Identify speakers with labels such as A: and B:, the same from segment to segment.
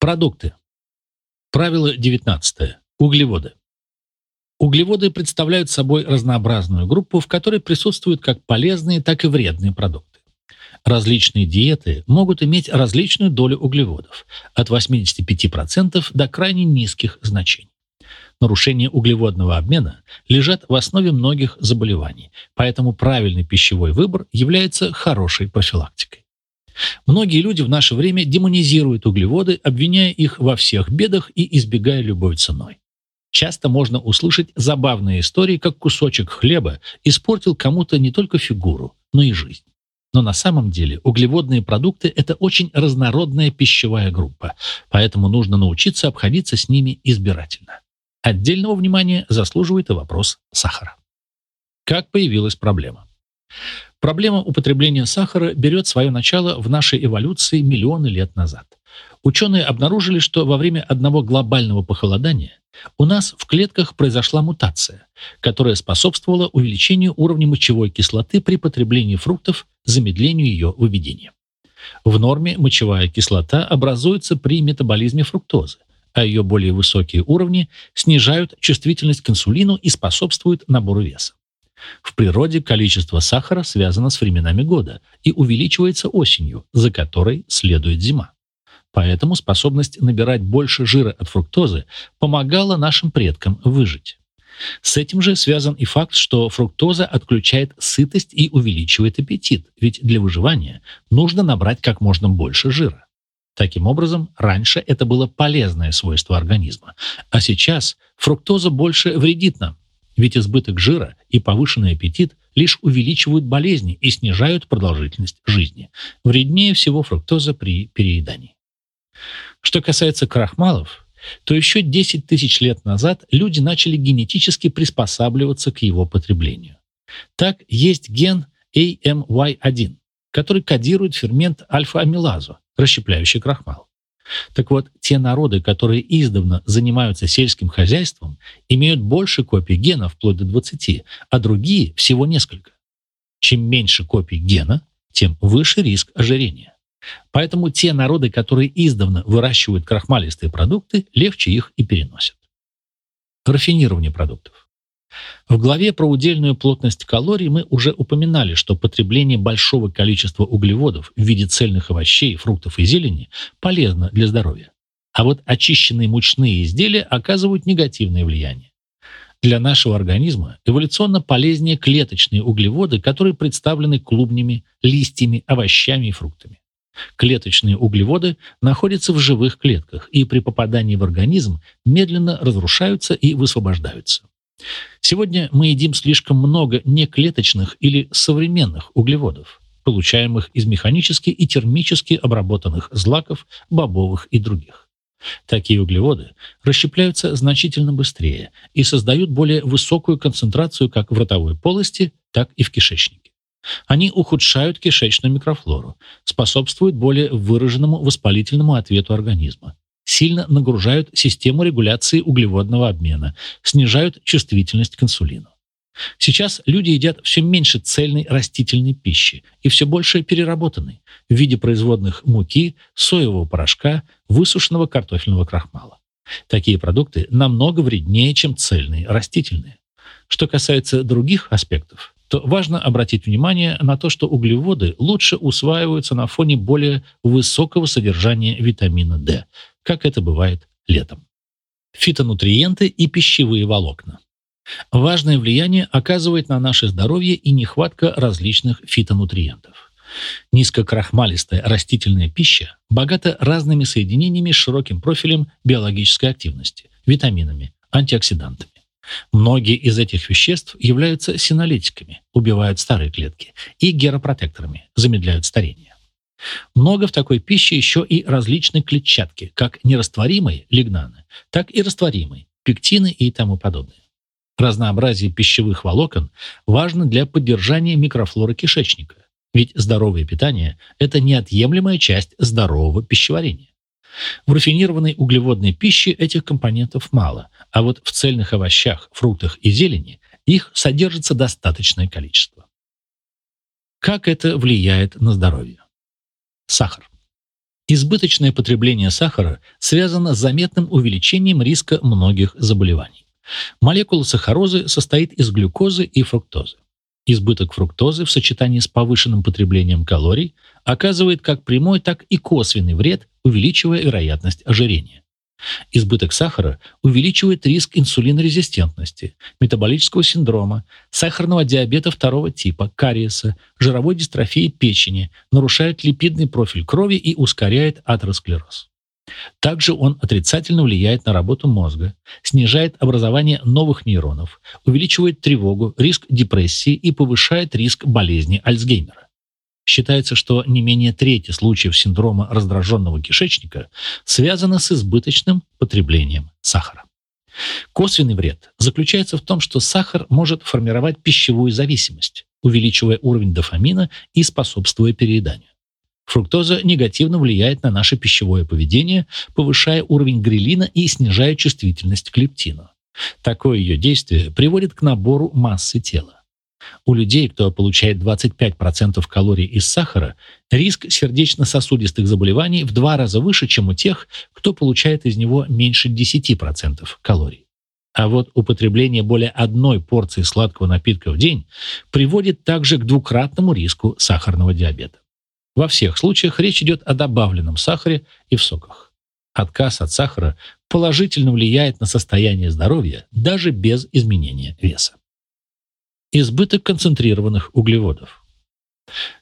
A: Продукты. Правило 19. Углеводы. Углеводы представляют собой разнообразную группу, в которой присутствуют как полезные, так и вредные продукты. Различные диеты могут иметь различную долю углеводов, от 85% до крайне низких значений. Нарушения углеводного обмена лежат в основе многих заболеваний, поэтому правильный пищевой выбор является хорошей профилактикой. Многие люди в наше время демонизируют углеводы, обвиняя их во всех бедах и избегая любой ценой. Часто можно услышать забавные истории, как кусочек хлеба испортил кому-то не только фигуру, но и жизнь. Но на самом деле углеводные продукты – это очень разнородная пищевая группа, поэтому нужно научиться обходиться с ними избирательно. Отдельного внимания заслуживает и вопрос сахара. Как появилась проблема? Проблема употребления сахара берет свое начало в нашей эволюции миллионы лет назад. Ученые обнаружили, что во время одного глобального похолодания у нас в клетках произошла мутация, которая способствовала увеличению уровня мочевой кислоты при потреблении фруктов, замедлению ее выведения. В норме мочевая кислота образуется при метаболизме фруктозы, а ее более высокие уровни снижают чувствительность к инсулину и способствуют набору веса. В природе количество сахара связано с временами года и увеличивается осенью, за которой следует зима. Поэтому способность набирать больше жира от фруктозы помогала нашим предкам выжить. С этим же связан и факт, что фруктоза отключает сытость и увеличивает аппетит, ведь для выживания нужно набрать как можно больше жира. Таким образом, раньше это было полезное свойство организма, а сейчас фруктоза больше вредит нам, ведь избыток жира и повышенный аппетит лишь увеличивают болезни и снижают продолжительность жизни. Вреднее всего фруктоза при переедании. Что касается крахмалов, то еще 10 тысяч лет назад люди начали генетически приспосабливаться к его потреблению. Так, есть ген AMY1, который кодирует фермент альфа-амилазу, расщепляющий крахмал. Так вот, те народы, которые издавна занимаются сельским хозяйством, имеют больше копий гена, вплоть до 20, а другие всего несколько. Чем меньше копий гена, тем выше риск ожирения. Поэтому те народы, которые издавна выращивают крахмалистые продукты, легче их и переносят. Рафинирование продуктов. В главе про удельную плотность калорий мы уже упоминали, что потребление большого количества углеводов в виде цельных овощей, фруктов и зелени полезно для здоровья. А вот очищенные мучные изделия оказывают негативное влияние. Для нашего организма эволюционно полезнее клеточные углеводы, которые представлены клубнями, листьями, овощами и фруктами. Клеточные углеводы находятся в живых клетках и при попадании в организм медленно разрушаются и высвобождаются. Сегодня мы едим слишком много неклеточных или современных углеводов, получаемых из механически и термически обработанных злаков, бобовых и других. Такие углеводы расщепляются значительно быстрее и создают более высокую концентрацию как в ротовой полости, так и в кишечнике. Они ухудшают кишечную микрофлору, способствуют более выраженному воспалительному ответу организма, сильно нагружают систему регуляции углеводного обмена, снижают чувствительность к инсулину. Сейчас люди едят все меньше цельной растительной пищи и все больше переработанной в виде производных муки, соевого порошка, высушенного картофельного крахмала. Такие продукты намного вреднее, чем цельные растительные. Что касается других аспектов, то важно обратить внимание на то, что углеводы лучше усваиваются на фоне более высокого содержания витамина D, как это бывает летом. Фитонутриенты и пищевые волокна. Важное влияние оказывает на наше здоровье и нехватка различных фитонутриентов. Низкокрахмалистая растительная пища богата разными соединениями с широким профилем биологической активности, витаминами, антиоксидантами. Многие из этих веществ являются синолитиками, убивают старые клетки, и геропротекторами, замедляют старение. Много в такой пище еще и различной клетчатки, как нерастворимой лигнаны, так и растворимой пектины и тому подобное. Разнообразие пищевых волокон важно для поддержания микрофлоры кишечника, ведь здоровое питание – это неотъемлемая часть здорового пищеварения. В рафинированной углеводной пище этих компонентов мало, а вот в цельных овощах, фруктах и зелени их содержится достаточное количество. Как это влияет на здоровье? Сахар. Избыточное потребление сахара связано с заметным увеличением риска многих заболеваний. Молекула сахарозы состоит из глюкозы и фруктозы. Избыток фруктозы в сочетании с повышенным потреблением калорий оказывает как прямой, так и косвенный вред, увеличивая вероятность ожирения. Избыток сахара увеличивает риск инсулинорезистентности, метаболического синдрома, сахарного диабета второго типа, кариеса, жировой дистрофии печени, нарушает липидный профиль крови и ускоряет атеросклероз. Также он отрицательно влияет на работу мозга, снижает образование новых нейронов, увеличивает тревогу, риск депрессии и повышает риск болезни Альцгеймера. Считается, что не менее трети случаев синдрома раздраженного кишечника связано с избыточным потреблением сахара. Косвенный вред заключается в том, что сахар может формировать пищевую зависимость, увеличивая уровень дофамина и способствуя перееданию. Фруктоза негативно влияет на наше пищевое поведение, повышая уровень грелина и снижая чувствительность к лептину. Такое ее действие приводит к набору массы тела. У людей, кто получает 25% калорий из сахара, риск сердечно-сосудистых заболеваний в два раза выше, чем у тех, кто получает из него меньше 10% калорий. А вот употребление более одной порции сладкого напитка в день приводит также к двукратному риску сахарного диабета. Во всех случаях речь идет о добавленном сахаре и в соках. Отказ от сахара положительно влияет на состояние здоровья даже без изменения веса. Избыток концентрированных углеводов.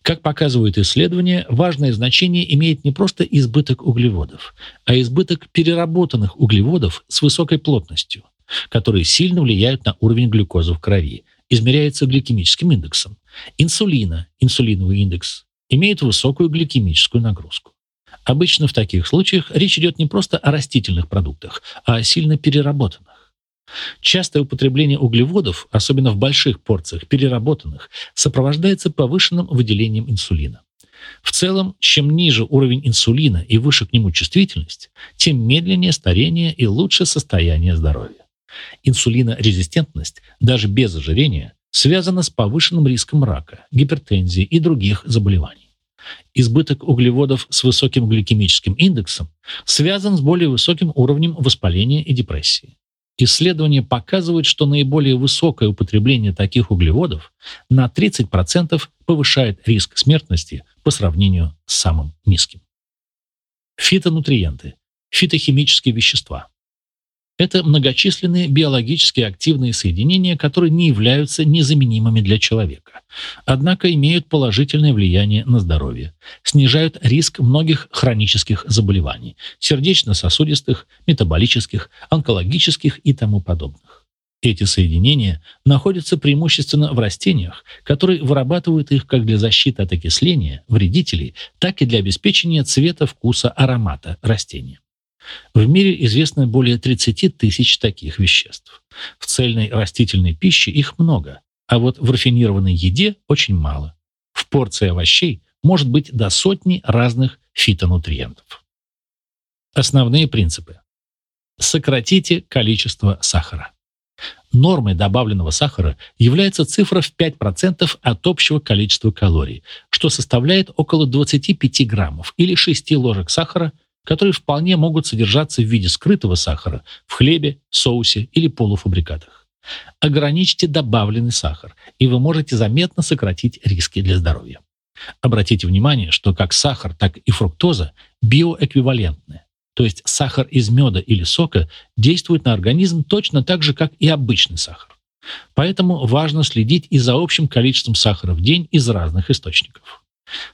A: Как показывают исследования, важное значение имеет не просто избыток углеводов, а избыток переработанных углеводов с высокой плотностью, которые сильно влияют на уровень глюкозы в крови, измеряется гликемическим индексом. Инсулина, инсулиновый индекс, имеет высокую гликемическую нагрузку. Обычно в таких случаях речь идет не просто о растительных продуктах, а о сильно переработанных. Частое употребление углеводов, особенно в больших порциях, переработанных, сопровождается повышенным выделением инсулина. В целом, чем ниже уровень инсулина и выше к нему чувствительность, тем медленнее старение и лучше состояние здоровья. Инсулинорезистентность, даже без ожирения, связана с повышенным риском рака, гипертензии и других заболеваний. Избыток углеводов с высоким гликемическим индексом связан с более высоким уровнем воспаления и депрессии. Исследования показывают, что наиболее высокое употребление таких углеводов на 30% повышает риск смертности по сравнению с самым низким. Фитонутриенты – фитохимические вещества. Это многочисленные биологически активные соединения, которые не являются незаменимыми для человека, однако имеют положительное влияние на здоровье, снижают риск многих хронических заболеваний, сердечно-сосудистых, метаболических, онкологических и тому подобных. Эти соединения находятся преимущественно в растениях, которые вырабатывают их как для защиты от окисления, вредителей, так и для обеспечения цвета, вкуса, аромата растения. В мире известно более 30 тысяч таких веществ. В цельной растительной пище их много, а вот в рафинированной еде очень мало. В порции овощей может быть до сотни разных фитонутриентов. Основные принципы. Сократите количество сахара. Нормой добавленного сахара является цифра в 5% от общего количества калорий, что составляет около 25 граммов или 6 ложек сахара – которые вполне могут содержаться в виде скрытого сахара в хлебе, соусе или полуфабрикатах. Ограничьте добавленный сахар, и вы можете заметно сократить риски для здоровья. Обратите внимание, что как сахар, так и фруктоза биоэквивалентны, то есть сахар из меда или сока действует на организм точно так же, как и обычный сахар. Поэтому важно следить и за общим количеством сахара в день из разных источников.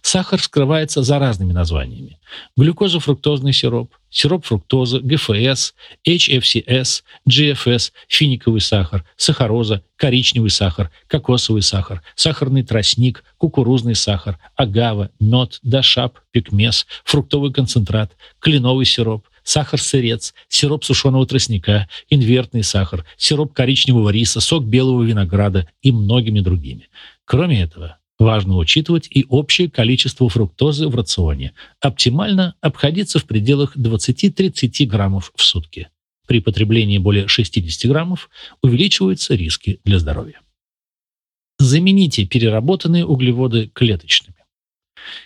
A: Сахар скрывается за разными названиями. Глюкозофруктозный сироп, сироп фруктозы, ГФС, HFCS, GFS, финиковый сахар, сахароза, коричневый сахар, кокосовый сахар, сахарный тростник, кукурузный сахар, агава, мед, дашап, пикмес, фруктовый концентрат, кленовый сироп, сахар-сырец, сироп сушеного тростника, инвертный сахар, сироп коричневого риса, сок белого винограда и многими другими. Кроме этого, Важно учитывать и общее количество фруктозы в рационе. Оптимально обходиться в пределах 20-30 граммов в сутки. При потреблении более 60 граммов увеличиваются риски для здоровья. Замените переработанные углеводы клеточными.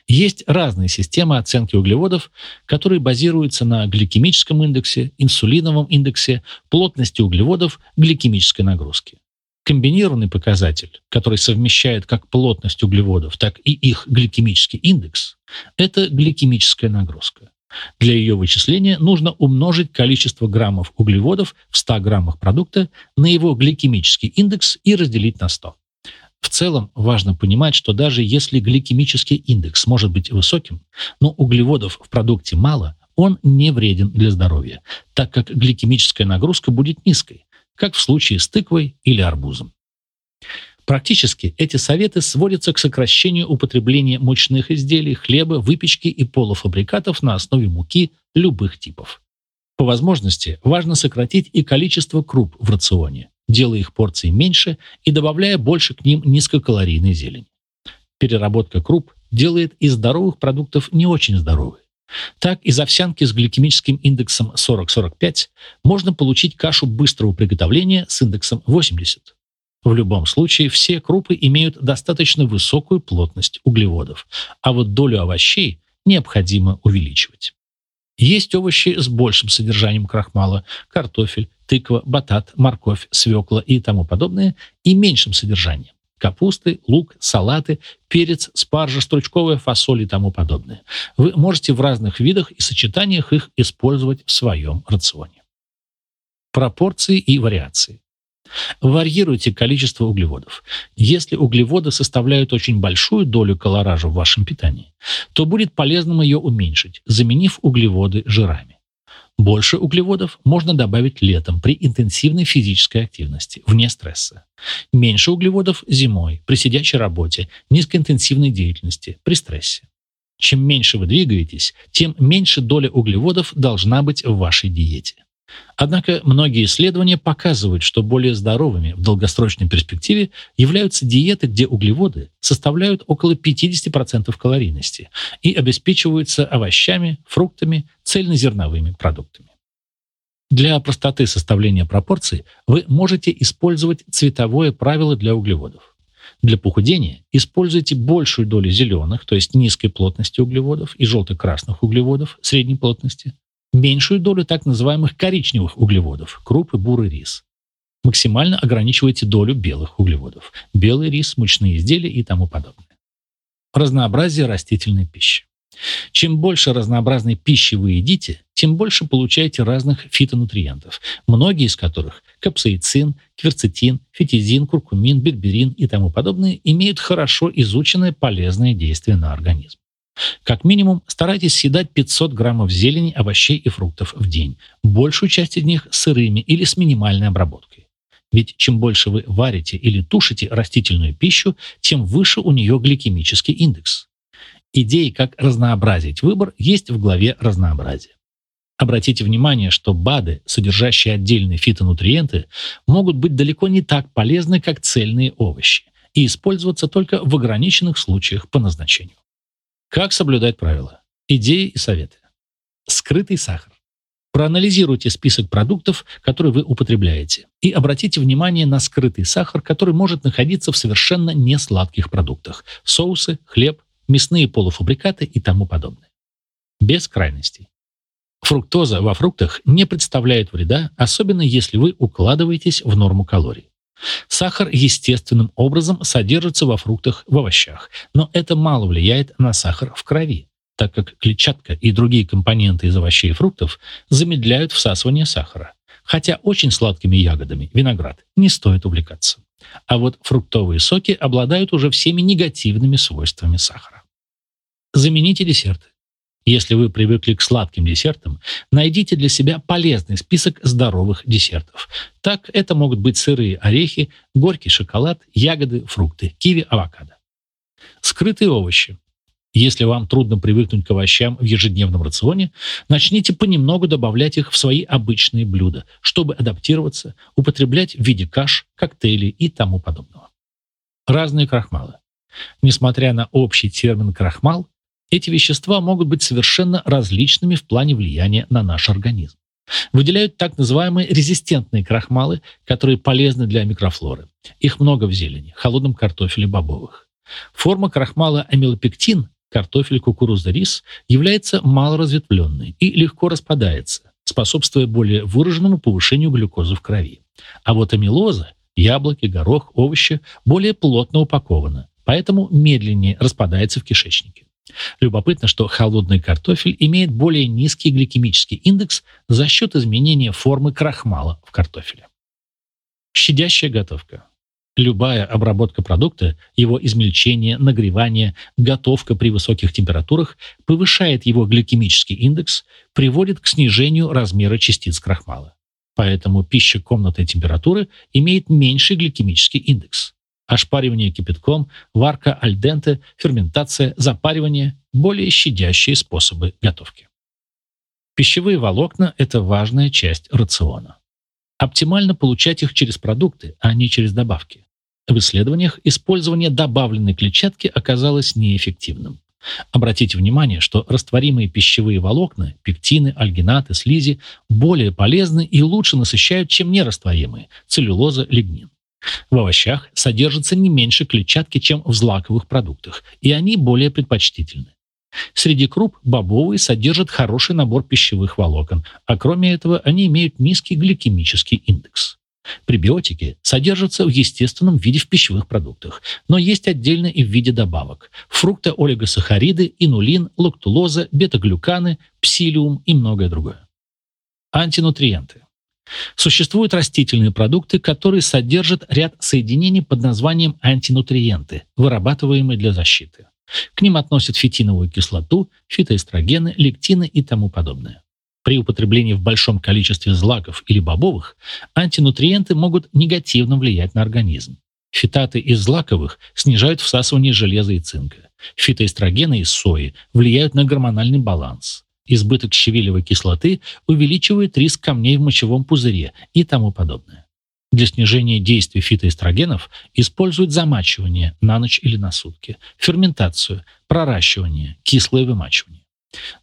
A: Есть разные системы оценки углеводов, которые базируются на гликемическом индексе, инсулиновом индексе, плотности углеводов, гликемической нагрузки. Комбинированный показатель, который совмещает как плотность углеводов, так и их гликемический индекс, это гликемическая нагрузка. Для ее вычисления нужно умножить количество граммов углеводов в 100 граммах продукта на его гликемический индекс и разделить на 100. В целом важно понимать, что даже если гликемический индекс может быть высоким, но углеводов в продукте мало, он не вреден для здоровья, так как гликемическая нагрузка будет низкой, как в случае с тыквой или арбузом. Практически эти советы сводятся к сокращению употребления мучных изделий, хлеба, выпечки и полуфабрикатов на основе муки любых типов. По возможности важно сократить и количество круп в рационе, делая их порции меньше и добавляя больше к ним низкокалорийной зелени. Переработка круп делает из здоровых продуктов не очень здоровые. Так, из овсянки с гликемическим индексом 40-45 можно получить кашу быстрого приготовления с индексом 80. В любом случае, все крупы имеют достаточно высокую плотность углеводов, а вот долю овощей необходимо увеличивать. Есть овощи с большим содержанием крахмала – картофель, тыква, батат, морковь, свекла и тому подобное, и меньшим содержанием капусты, лук, салаты, перец, спаржа, стручковая фасоль и тому подобное. Вы можете в разных видах и сочетаниях их использовать в своем рационе. Пропорции и вариации. Варьируйте количество углеводов. Если углеводы составляют очень большую долю колоража в вашем питании, то будет полезным ее уменьшить, заменив углеводы жирами. Больше углеводов можно добавить летом при интенсивной физической активности, вне стресса. Меньше углеводов зимой, при сидячей работе, низкоинтенсивной деятельности, при стрессе. Чем меньше вы двигаетесь, тем меньше доля углеводов должна быть в вашей диете. Однако многие исследования показывают, что более здоровыми в долгосрочной перспективе являются диеты, где углеводы составляют около 50% калорийности и обеспечиваются овощами, фруктами, цельнозерновыми продуктами. Для простоты составления пропорций вы можете использовать цветовое правило для углеводов. Для похудения используйте большую долю зеленых, то есть низкой плотности углеводов, и желто-красных углеводов средней плотности, меньшую долю так называемых коричневых углеводов – крупы, бурый рис. Максимально ограничивайте долю белых углеводов – белый рис, мучные изделия и тому подобное. Разнообразие растительной пищи. Чем больше разнообразной пищи вы едите, тем больше получаете разных фитонутриентов, многие из которых – капсаицин, кверцетин, фитизин, куркумин, берберин и тому подобное – имеют хорошо изученное полезное действие на организм. Как минимум, старайтесь съедать 500 граммов зелени, овощей и фруктов в день, большую часть из них сырыми или с минимальной обработкой. Ведь чем больше вы варите или тушите растительную пищу, тем выше у нее гликемический индекс. Идеи, как разнообразить выбор, есть в главе «Разнообразие». Обратите внимание, что БАДы, содержащие отдельные фитонутриенты, могут быть далеко не так полезны, как цельные овощи, и использоваться только в ограниченных случаях по назначению. Как соблюдать правила? Идеи и советы. Скрытый сахар. Проанализируйте список продуктов, которые вы употребляете, и обратите внимание на скрытый сахар, который может находиться в совершенно несладких продуктах – соусы, хлеб, мясные полуфабрикаты и тому подобное. Без крайностей. Фруктоза во фруктах не представляет вреда, особенно если вы укладываетесь в норму калорий. Сахар естественным образом содержится во фруктах, в овощах, но это мало влияет на сахар в крови, так как клетчатка и другие компоненты из овощей и фруктов замедляют всасывание сахара. Хотя очень сладкими ягодами, виноград, не стоит увлекаться. А вот фруктовые соки обладают уже всеми негативными свойствами сахара. Замените десерты. Если вы привыкли к сладким десертам, найдите для себя полезный список здоровых десертов. Так это могут быть сырые орехи, горький шоколад, ягоды, фрукты, киви, авокадо. Скрытые овощи. Если вам трудно привыкнуть к овощам в ежедневном рационе, начните понемногу добавлять их в свои обычные блюда, чтобы адаптироваться, употреблять в виде каш, коктейлей и тому подобного. Разные крахмалы. Несмотря на общий термин «крахмал», эти вещества могут быть совершенно различными в плане влияния на наш организм. Выделяют так называемые резистентные крахмалы, которые полезны для микрофлоры. Их много в зелени, холодном картофеле, бобовых. Форма крахмала амилопектин, картофель, кукуруза, рис является малоразветвленной и легко распадается, способствуя более выраженному повышению глюкозы в крови. А вот амилоза, яблоки, горох, овощи более плотно упакована, поэтому медленнее распадается в кишечнике. Любопытно, что холодный картофель имеет более низкий гликемический индекс за счет изменения формы крахмала в картофеле. Щадящая готовка. Любая обработка продукта, его измельчение, нагревание, готовка при высоких температурах повышает его гликемический индекс, приводит к снижению размера частиц крахмала. Поэтому пища комнатной температуры имеет меньший гликемический индекс. Ошпаривание кипятком, варка альденте, ферментация, запаривание – более щадящие способы готовки. Пищевые волокна – это важная часть рациона. Оптимально получать их через продукты, а не через добавки. В исследованиях использование добавленной клетчатки оказалось неэффективным. Обратите внимание, что растворимые пищевые волокна, пектины, альгинаты, слизи более полезны и лучше насыщают, чем нерастворимые – целлюлоза, лигнин. В овощах содержится не меньше клетчатки, чем в злаковых продуктах, и они более предпочтительны. Среди круп бобовые содержат хороший набор пищевых волокон, а кроме этого они имеют низкий гликемический индекс. Пребиотики содержатся в естественном виде в пищевых продуктах, но есть отдельно и в виде добавок. Фрукты, олигосахариды, инулин, лактулоза, бета-глюканы, псилиум и многое другое. Антинутриенты. Существуют растительные продукты, которые содержат ряд соединений под названием антинутриенты, вырабатываемые для защиты. К ним относят фитиновую кислоту, фитоэстрогены, лектины и тому подобное. При употреблении в большом количестве злаков или бобовых антинутриенты могут негативно влиять на организм. Фитаты из злаковых снижают всасывание железа и цинка. Фитоэстрогены из сои влияют на гормональный баланс. Избыток щавелевой кислоты увеличивает риск камней в мочевом пузыре и тому подобное. Для снижения действия фитоэстрогенов используют замачивание на ночь или на сутки, ферментацию, проращивание, кислое вымачивание.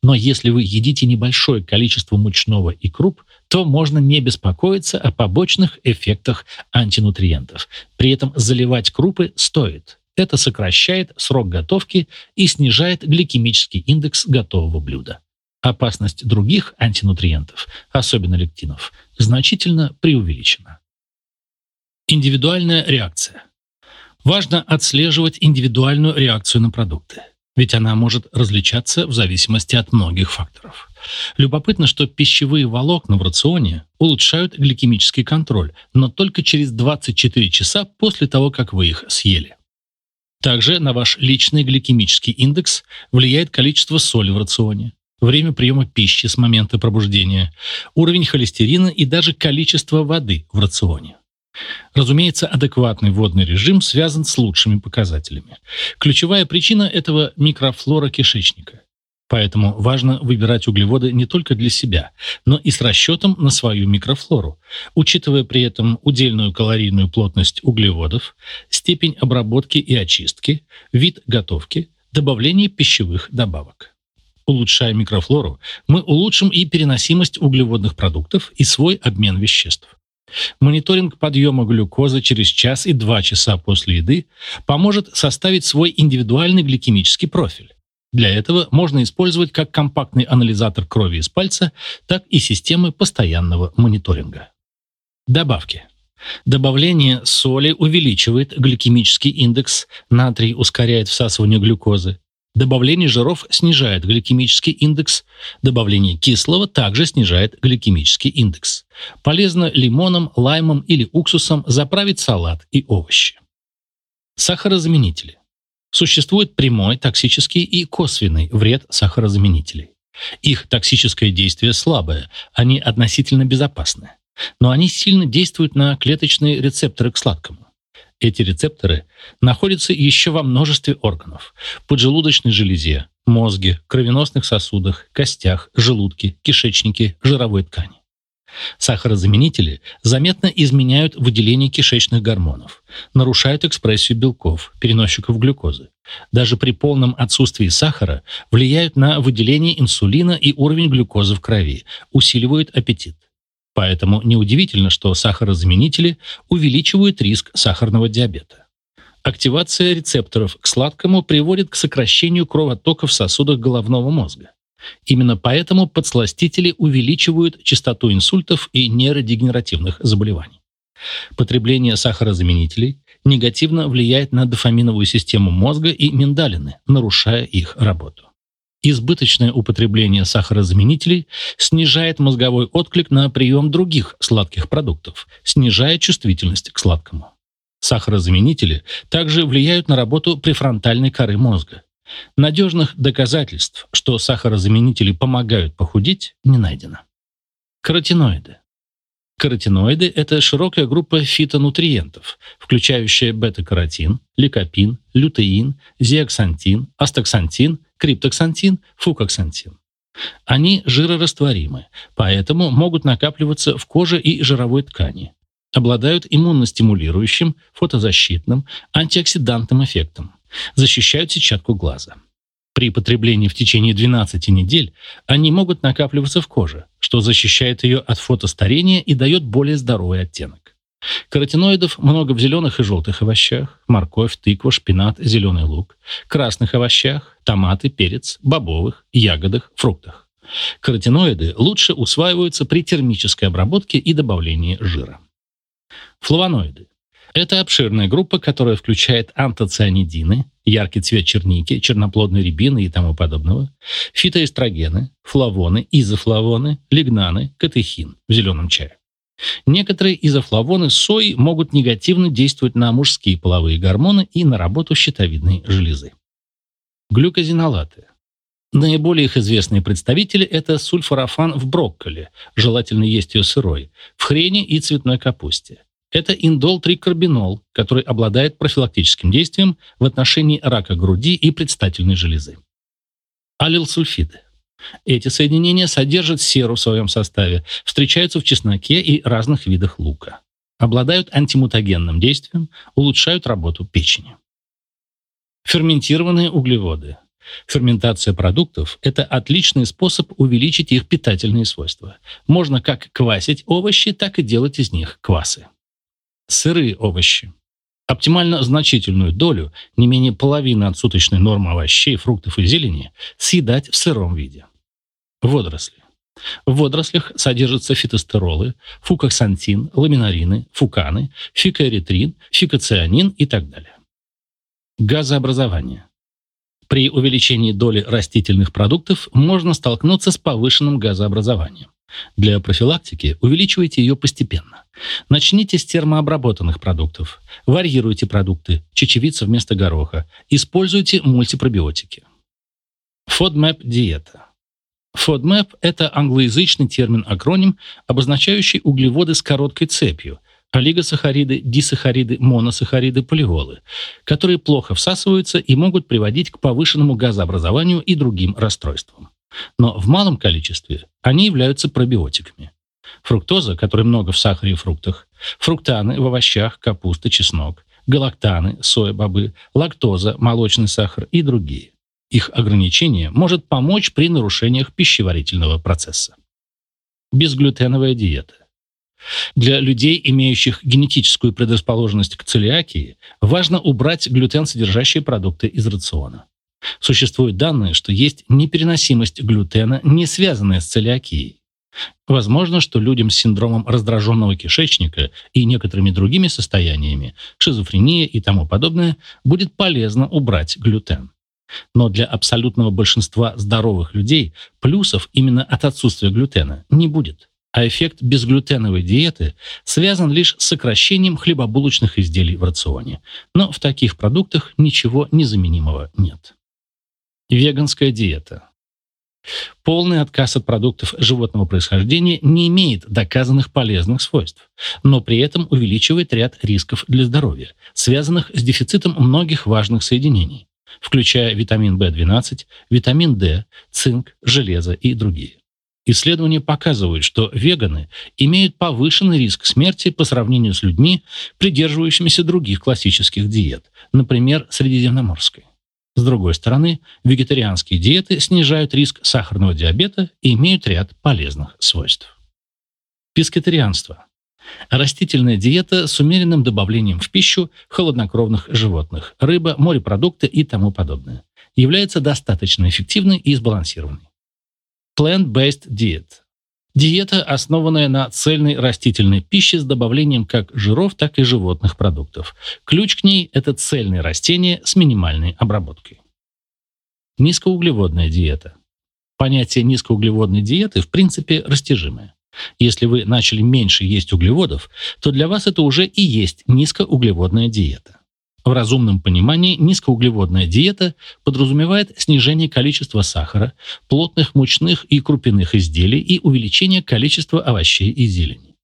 A: Но если вы едите небольшое количество мучного и круп, то можно не беспокоиться о побочных эффектах антинутриентов. При этом заливать крупы стоит. Это сокращает срок готовки и снижает гликемический индекс готового блюда. Опасность других антинутриентов, особенно лектинов, значительно преувеличена. Индивидуальная реакция. Важно отслеживать индивидуальную реакцию на продукты ведь она может различаться в зависимости от многих факторов. Любопытно, что пищевые волокна в рационе улучшают гликемический контроль, но только через 24 часа после того, как вы их съели. Также на ваш личный гликемический индекс влияет количество соли в рационе, время приема пищи с момента пробуждения, уровень холестерина и даже количество воды в рационе. Разумеется, адекватный водный режим связан с лучшими показателями. Ключевая причина этого – микрофлора кишечника. Поэтому важно выбирать углеводы не только для себя, но и с расчетом на свою микрофлору, учитывая при этом удельную калорийную плотность углеводов, степень обработки и очистки, вид готовки, добавление пищевых добавок. Улучшая микрофлору, мы улучшим и переносимость углеводных продуктов и свой обмен веществ. Мониторинг подъема глюкозы через час и два часа после еды поможет составить свой индивидуальный гликемический профиль. Для этого можно использовать как компактный анализатор крови из пальца, так и системы постоянного мониторинга. Добавки. Добавление соли увеличивает гликемический индекс, натрий ускоряет всасывание глюкозы, Добавление жиров снижает гликемический индекс. Добавление кислого также снижает гликемический индекс. Полезно лимоном, лаймом или уксусом заправить салат и овощи. Сахарозаменители. Существует прямой токсический и косвенный вред сахарозаменителей. Их токсическое действие слабое, они относительно безопасны. Но они сильно действуют на клеточные рецепторы к сладкому. Эти рецепторы находятся еще во множестве органов – поджелудочной железе, мозге, кровеносных сосудах, костях, желудке, кишечнике, жировой ткани. Сахарозаменители заметно изменяют выделение кишечных гормонов, нарушают экспрессию белков, переносчиков глюкозы. Даже при полном отсутствии сахара влияют на выделение инсулина и уровень глюкозы в крови, усиливают аппетит. Поэтому неудивительно, что сахарозаменители увеличивают риск сахарного диабета. Активация рецепторов к сладкому приводит к сокращению кровотока в сосудах головного мозга. Именно поэтому подсластители увеличивают частоту инсультов и нейродегенеративных заболеваний. Потребление сахарозаменителей негативно влияет на дофаминовую систему мозга и миндалины, нарушая их работу. Избыточное употребление сахарозаменителей снижает мозговой отклик на прием других сладких продуктов, снижая чувствительность к сладкому. Сахарозаменители также влияют на работу префронтальной коры мозга. Надежных доказательств, что сахарозаменители помогают похудеть, не найдено. Каротиноиды. Каротиноиды – это широкая группа фитонутриентов, включающая бета-каротин, ликопин, лютеин, зеаксантин, астаксантин, криптоксантин, фукоксантин. Они жирорастворимы, поэтому могут накапливаться в коже и жировой ткани. Обладают иммуностимулирующим, фотозащитным, антиоксидантным эффектом. Защищают сетчатку глаза. При потреблении в течение 12 недель они могут накапливаться в коже, что защищает ее от фотостарения и дает более здоровый оттенок. Каротиноидов много в зеленых и желтых овощах, морковь, тыква, шпинат, зеленый лук, красных овощах, томаты, перец, бобовых, ягодах, фруктах. Каротиноиды лучше усваиваются при термической обработке и добавлении жира. Флавоноиды это обширная группа, которая включает антоцианидины, яркий цвет черники, черноплодной рябины и тому подобного, фитоэстрогены, флавоны, изофлавоны, лигнаны, катехин в зеленом чае. Некоторые изофлавоны сои могут негативно действовать на мужские половые гормоны и на работу щитовидной железы. Глюкозинолаты. Наиболее их известные представители – это сульфорафан в брокколи, желательно есть ее сырой, в хрене и цветной капусте, это индол-трикарбинол, который обладает профилактическим действием в отношении рака груди и предстательной железы. Аллилсульфиды. Эти соединения содержат серу в своем составе, встречаются в чесноке и разных видах лука. Обладают антимутагенным действием, улучшают работу печени. Ферментированные углеводы. Ферментация продуктов – это отличный способ увеличить их питательные свойства. Можно как квасить овощи, так и делать из них квасы. Сырые овощи. Оптимально значительную долю, не менее половины от суточной нормы овощей, фруктов и зелени, съедать в сыром виде. Водоросли. В водорослях содержатся фитостеролы, фукоксантин, ламинарины, фуканы, фикоэритрин, фикоцианин и так далее. Газообразование. При увеличении доли растительных продуктов можно столкнуться с повышенным газообразованием. Для профилактики увеличивайте ее постепенно. Начните с термообработанных продуктов. Варьируйте продукты, чечевица вместо гороха. Используйте мультипробиотики. FODMAP-диета. FODMAP – это англоязычный термин-акроним, обозначающий углеводы с короткой цепью – олигосахариды, дисахариды, моносахариды, полиголы, которые плохо всасываются и могут приводить к повышенному газообразованию и другим расстройствам. Но в малом количестве они являются пробиотиками. Фруктоза, которой много в сахаре и фруктах, фруктаны в овощах, капуста, чеснок, галактаны, соя, бобы, лактоза, молочный сахар и другие. Их ограничение может помочь при нарушениях пищеварительного процесса. Безглютеновая диета. Для людей, имеющих генетическую предрасположенность к целиакии, важно убрать глютен, содержащие продукты из рациона. Существуют данные, что есть непереносимость глютена, не связанная с целиакией. Возможно, что людям с синдромом раздраженного кишечника и некоторыми другими состояниями, шизофрения и тому подобное, будет полезно убрать глютен. Но для абсолютного большинства здоровых людей плюсов именно от отсутствия глютена не будет. А эффект безглютеновой диеты связан лишь с сокращением хлебобулочных изделий в рационе. Но в таких продуктах ничего незаменимого нет. Веганская диета. Полный отказ от продуктов животного происхождения не имеет доказанных полезных свойств, но при этом увеличивает ряд рисков для здоровья, связанных с дефицитом многих важных соединений, включая витамин В12, витамин D, цинк, железо и другие. Исследования показывают, что веганы имеют повышенный риск смерти по сравнению с людьми, придерживающимися других классических диет, например, средиземноморской. С другой стороны, вегетарианские диеты снижают риск сахарного диабета и имеют ряд полезных свойств. Пескетарианство. Растительная диета с умеренным добавлением в пищу холоднокровных животных, рыба, морепродукты и тому подобное, является достаточно эффективной и сбалансированной. Plant-based diet – диета, основанная на цельной растительной пище с добавлением как жиров, так и животных продуктов. Ключ к ней – это цельные растения с минимальной обработкой. Низкоуглеводная диета. Понятие низкоуглеводной диеты в принципе растяжимое. Если вы начали меньше есть углеводов, то для вас это уже и есть низкоуглеводная диета. В разумном понимании низкоуглеводная диета подразумевает снижение количества сахара, плотных мучных и крупяных изделий и увеличение количества овощей и зелени.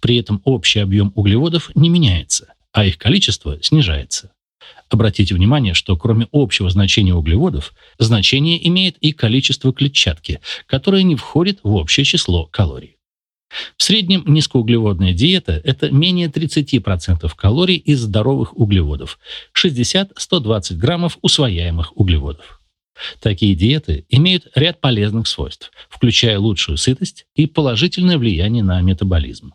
A: При этом общий объем углеводов не меняется, а их количество снижается. Обратите внимание, что кроме общего значения углеводов, значение имеет и количество клетчатки, которое не входит в общее число калорий. В среднем низкоуглеводная диета – это менее 30% калорий из здоровых углеводов, 60-120 граммов усвояемых углеводов. Такие диеты имеют ряд полезных свойств, включая лучшую сытость и положительное влияние на метаболизм.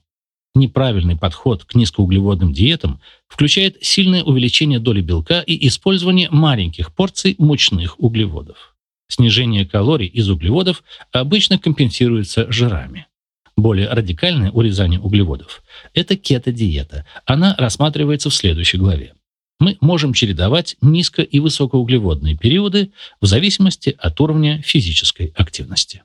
A: Неправильный подход к низкоуглеводным диетам включает сильное увеличение доли белка и использование маленьких порций мучных углеводов. Снижение калорий из углеводов обычно компенсируется жирами. Более радикальное урезание углеводов – это кето-диета. Она рассматривается в следующей главе. Мы можем чередовать низко- и высокоуглеводные периоды в зависимости от уровня физической активности.